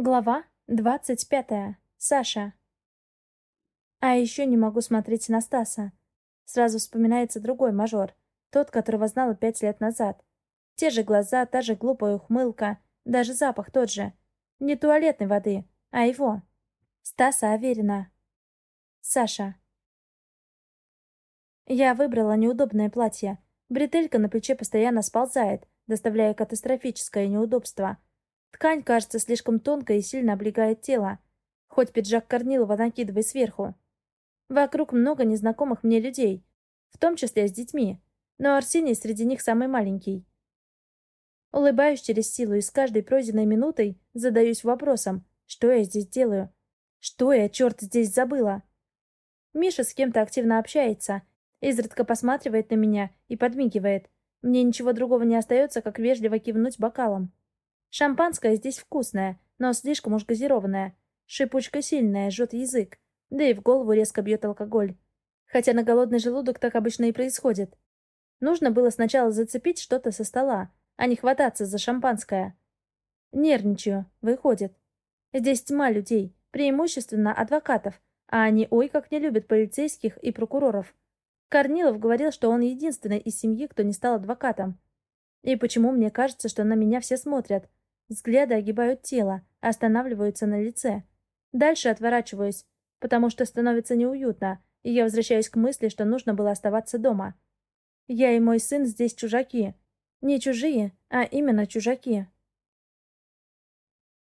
Глава двадцать пятая. Саша. А еще не могу смотреть на Стаса. Сразу вспоминается другой мажор, тот, которого знала пять лет назад. Те же глаза, та же глупая ухмылка, даже запах тот же. Не туалетной воды, а его. Стаса Аверина. Саша. Я выбрала неудобное платье. Бретелька на плече постоянно сползает, доставляя катастрофическое неудобство — Ткань кажется слишком тонкой и сильно облегает тело. Хоть пиджак Корнилова накидывай сверху. Вокруг много незнакомых мне людей, в том числе с детьми, но Арсений среди них самый маленький. Улыбаюсь через силу и с каждой пройденной минутой задаюсь вопросом, что я здесь делаю? Что я, черт, здесь забыла? Миша с кем-то активно общается, изредка посматривает на меня и подмигивает. Мне ничего другого не остается, как вежливо кивнуть бокалом. Шампанское здесь вкусное, но слишком уж газированное. Шипучка сильная, жжет язык. Да и в голову резко бьет алкоголь. Хотя на голодный желудок так обычно и происходит. Нужно было сначала зацепить что-то со стола, а не хвататься за шампанское. Нервничаю, выходит. Здесь тьма людей, преимущественно адвокатов, а они ой как не любят полицейских и прокуроров. Корнилов говорил, что он единственный из семьи, кто не стал адвокатом. И почему мне кажется, что на меня все смотрят, Взгляды огибают тело, останавливаются на лице. Дальше отворачиваюсь, потому что становится неуютно, и я возвращаюсь к мысли, что нужно было оставаться дома. Я и мой сын здесь чужаки. Не чужие, а именно чужаки.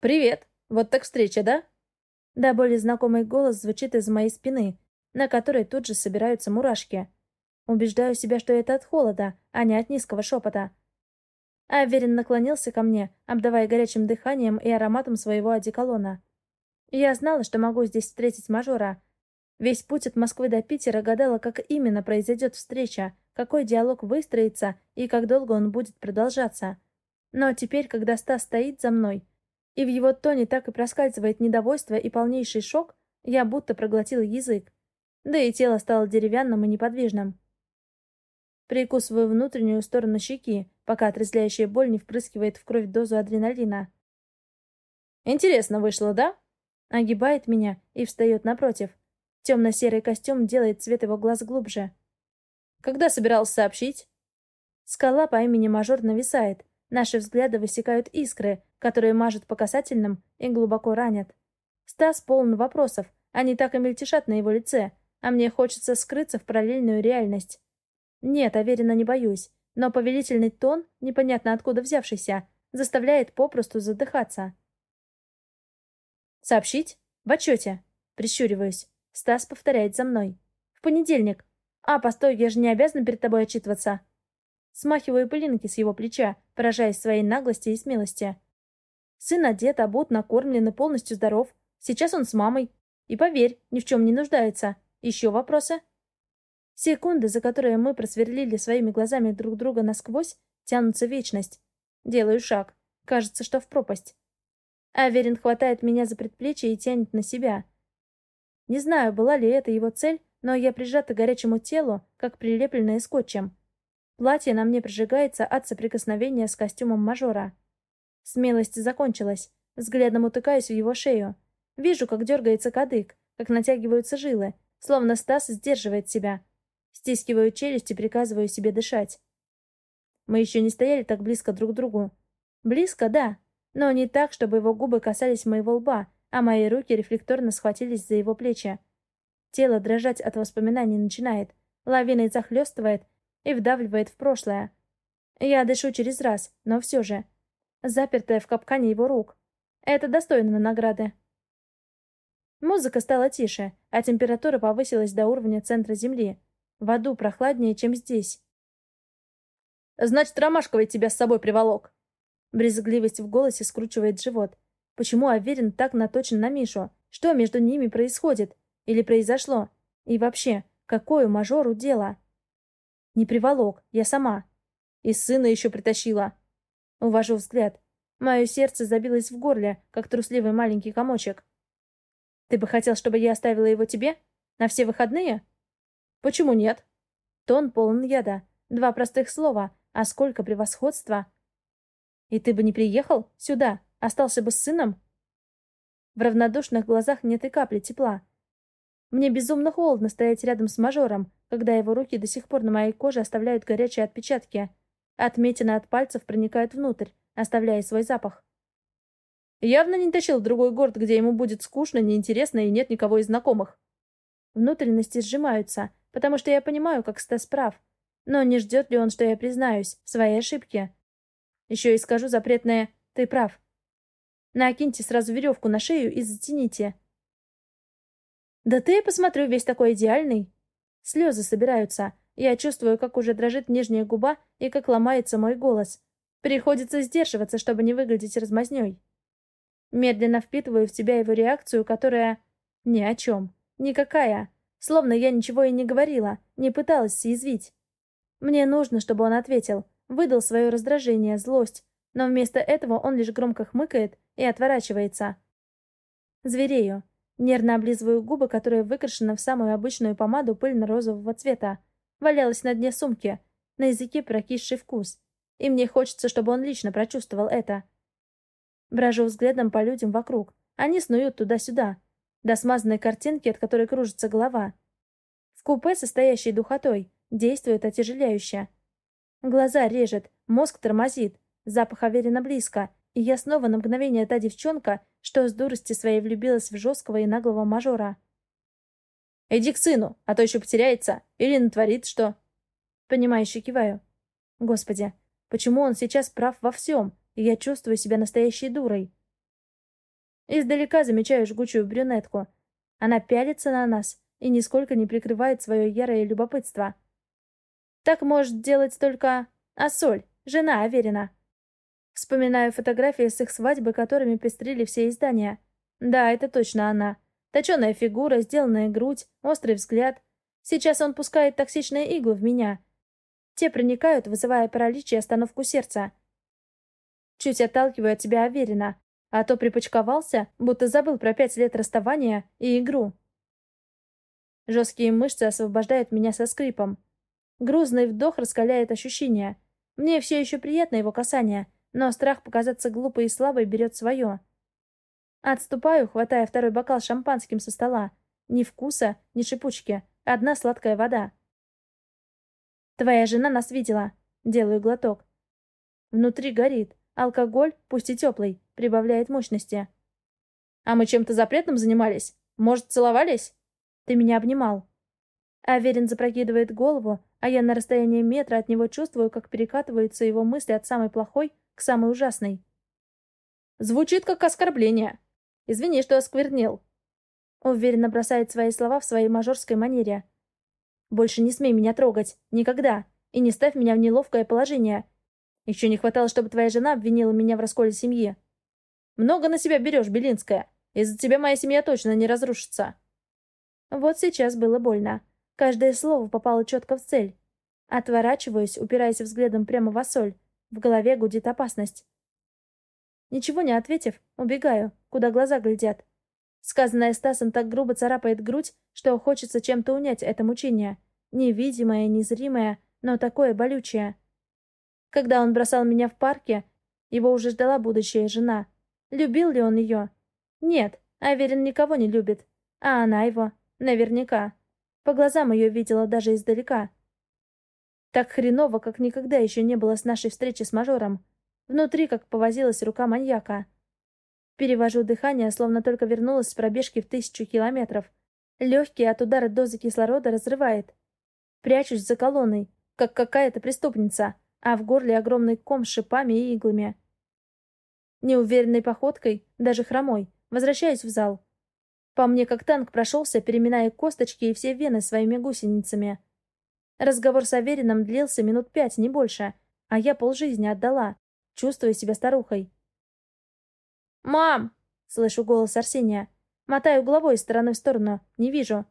«Привет! Вот так встреча, да?» Да более знакомый голос звучит из моей спины, на которой тут же собираются мурашки. Убеждаю себя, что это от холода, а не от низкого шепота. Аверин наклонился ко мне, обдавая горячим дыханием и ароматом своего одеколона. Я знала, что могу здесь встретить мажора. Весь путь от Москвы до Питера гадала, как именно произойдет встреча, какой диалог выстроится и как долго он будет продолжаться. Но теперь, когда Стас стоит за мной, и в его тоне так и проскальзывает недовольство и полнейший шок, я будто проглотила язык. Да и тело стало деревянным и неподвижным. Прикусываю внутреннюю сторону щеки, пока отрезвляющая боль не впрыскивает в кровь дозу адреналина. «Интересно вышло, да?» Огибает меня и встает напротив. Темно-серый костюм делает цвет его глаз глубже. «Когда собирался сообщить?» Скала по имени Мажор нависает. Наши взгляды высекают искры, которые мажут по касательным и глубоко ранят. Стас полон вопросов, они так и мельтешат на его лице, а мне хочется скрыться в параллельную реальность. Нет, уверенно не боюсь, но повелительный тон, непонятно откуда взявшийся, заставляет попросту задыхаться. «Сообщить? В отчете?» Прищуриваюсь. Стас повторяет за мной. «В понедельник. А, постой, я же не обязана перед тобой отчитываться». Смахиваю пылинки с его плеча, поражаясь своей наглости и смелости. Сын одет, обут, накормлен и полностью здоров. Сейчас он с мамой. И поверь, ни в чем не нуждается. Еще вопросы?» Секунды, за которые мы просверлили своими глазами друг друга насквозь, тянутся вечность. Делаю шаг. Кажется, что в пропасть. Аверин хватает меня за предплечье и тянет на себя. Не знаю, была ли это его цель, но я прижата к горячему телу, как прилепленная скотчем. Платье на мне прижигается от соприкосновения с костюмом мажора. Смелость закончилась. Взглядом утыкаюсь в его шею. Вижу, как дергается кадык, как натягиваются жилы, словно Стас сдерживает себя, Стискиваю челюсть и приказываю себе дышать. Мы еще не стояли так близко друг к другу. Близко, да, но не так, чтобы его губы касались моего лба, а мои руки рефлекторно схватились за его плечи. Тело дрожать от воспоминаний начинает, лавиной захлестывает и вдавливает в прошлое. Я дышу через раз, но все же. Запертая в капкане его рук. Это достойно награды. Музыка стала тише, а температура повысилась до уровня центра Земли. В аду прохладнее, чем здесь. «Значит, Ромашковый тебя с собой приволок!» Брезгливость в голосе скручивает живот. Почему Аверин так наточен на Мишу? Что между ними происходит? Или произошло? И вообще, какое мажору дело? Не приволок, я сама. И сына еще притащила. Увожу взгляд. Мое сердце забилось в горле, как трусливый маленький комочек. Ты бы хотел, чтобы я оставила его тебе? На все выходные? Почему нет? Тон полон яда. Два простых слова, а сколько превосходства. И ты бы не приехал сюда, остался бы с сыном? В равнодушных глазах нет и капли тепла. Мне безумно холодно стоять рядом с мажором, когда его руки до сих пор на моей коже оставляют горячие отпечатки. Отметины от пальцев проникают внутрь, оставляя свой запах. Явно не тащил в другой город, где ему будет скучно, неинтересно и нет никого из знакомых. Внутренности сжимаются, потому что я понимаю, как Стас прав. Но не ждет ли он, что я признаюсь в своей ошибке? Еще и скажу запретное «ты прав». Накиньте сразу веревку на шею и затяните. Да ты, посмотрю, весь такой идеальный. Слезы собираются. Я чувствую, как уже дрожит нижняя губа и как ломается мой голос. Приходится сдерживаться, чтобы не выглядеть размазней. Медленно впитываю в себя его реакцию, которая... Ни о чем. Никакая. Словно я ничего и не говорила, не пыталась съязвить. Мне нужно, чтобы он ответил, выдал свое раздражение, злость, но вместо этого он лишь громко хмыкает и отворачивается. Зверею. Нервно облизываю губы, которые выкрашены в самую обычную помаду пыльно-розового цвета. Валялась на дне сумки, на языке прокисший вкус. И мне хочется, чтобы он лично прочувствовал это. Брожу взглядом по людям вокруг. Они снуют туда-сюда. До смазанной картинки, от которой кружится голова. В купе, состоящей духотой, действует отяжеляюще. Глаза режет, мозг тормозит, запах уверенно близко, и я снова на мгновение та девчонка, что с дурости своей влюбилась в жесткого и наглого мажора. «Иди к сыну, а то еще потеряется или натворит что». Понимающе киваю. Господи, почему он сейчас прав во всем? и я чувствую себя настоящей дурой. Издалека замечаю жгучую брюнетку. Она пялится на нас и нисколько не прикрывает свое ярое любопытство. Так может делать только Асоль, жена Аверина. Вспоминаю фотографии с их свадьбы, которыми пестрили все издания. Да, это точно она. Точеная фигура, сделанная грудь, острый взгляд. Сейчас он пускает токсичные иглы в меня. Те проникают, вызывая паралич и остановку сердца. Чуть отталкиваю от тебя уверенно, а то припочковался, будто забыл про пять лет расставания и игру. Жесткие мышцы освобождают меня со скрипом. Грузный вдох раскаляет ощущения. Мне все еще приятно его касание, но страх показаться глупой и слабой берет свое. Отступаю, хватая второй бокал шампанским со стола. Ни вкуса, ни шипучки. Одна сладкая вода. «Твоя жена нас видела». Делаю глоток. Внутри горит. Алкоголь, пусть и теплый, прибавляет мощности. А мы чем-то запретным занимались? Может, целовались? Ты меня обнимал. Аверин запрокидывает голову, а я на расстоянии метра от него чувствую, как перекатываются его мысли от самой плохой к самой ужасной. Звучит как оскорбление. Извини, что осквернил. Уверенно бросает свои слова в своей мажорской манере. Больше не смей меня трогать. Никогда. И не ставь меня в неловкое положение. Еще не хватало, чтобы твоя жена обвинила меня в расколе семьи. Много на себя берешь, Белинская. Из-за тебя моя семья точно не разрушится. Вот сейчас было больно. Каждое слово попало четко в цель. Отворачиваюсь, упираясь взглядом прямо в соль. В голове гудит опасность. Ничего не ответив, убегаю, куда глаза глядят. Сказанное Стасом так грубо царапает грудь, что хочется чем-то унять это мучение. Невидимое, незримое, но такое болючее. Когда он бросал меня в парке, его уже ждала будущая жена. Любил ли он ее? Нет, Аверин никого не любит. А она его. Наверняка. По глазам ее видела даже издалека. Так хреново, как никогда еще не было с нашей встречи с мажором. Внутри как повозилась рука маньяка. Перевожу дыхание, словно только вернулась с пробежки в тысячу километров. Легкие от удара дозы кислорода разрывает. Прячусь за колонной, как какая-то преступница а в горле огромный ком с шипами и иглами. Неуверенной походкой, даже хромой, возвращаюсь в зал. По мне как танк прошелся, переминая косточки и все вены своими гусеницами. Разговор с Аверином длился минут пять, не больше, а я полжизни отдала, чувствуя себя старухой. «Мам!» — слышу голос Арсения. Мотаю головой из стороны в сторону, не вижу.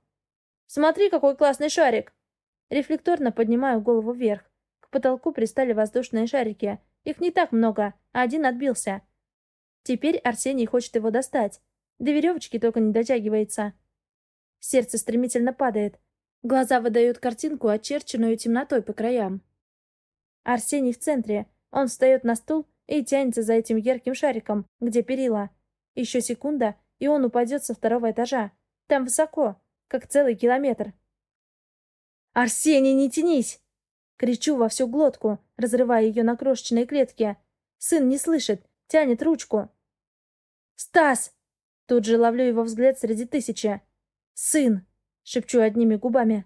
«Смотри, какой классный шарик!» Рефлекторно поднимаю голову вверх потолку пристали воздушные шарики. Их не так много, а один отбился. Теперь Арсений хочет его достать. До веревочки только не дотягивается. Сердце стремительно падает. Глаза выдают картинку, очерченную темнотой по краям. Арсений в центре. Он встает на стул и тянется за этим ярким шариком, где перила. Еще секунда, и он упадет со второго этажа. Там высоко, как целый километр. «Арсений, не тянись!» Кричу во всю глотку, разрывая ее на крошечные клетки. Сын не слышит, тянет ручку. «Стас!» Тут же ловлю его взгляд среди тысячи. «Сын!» — шепчу одними губами.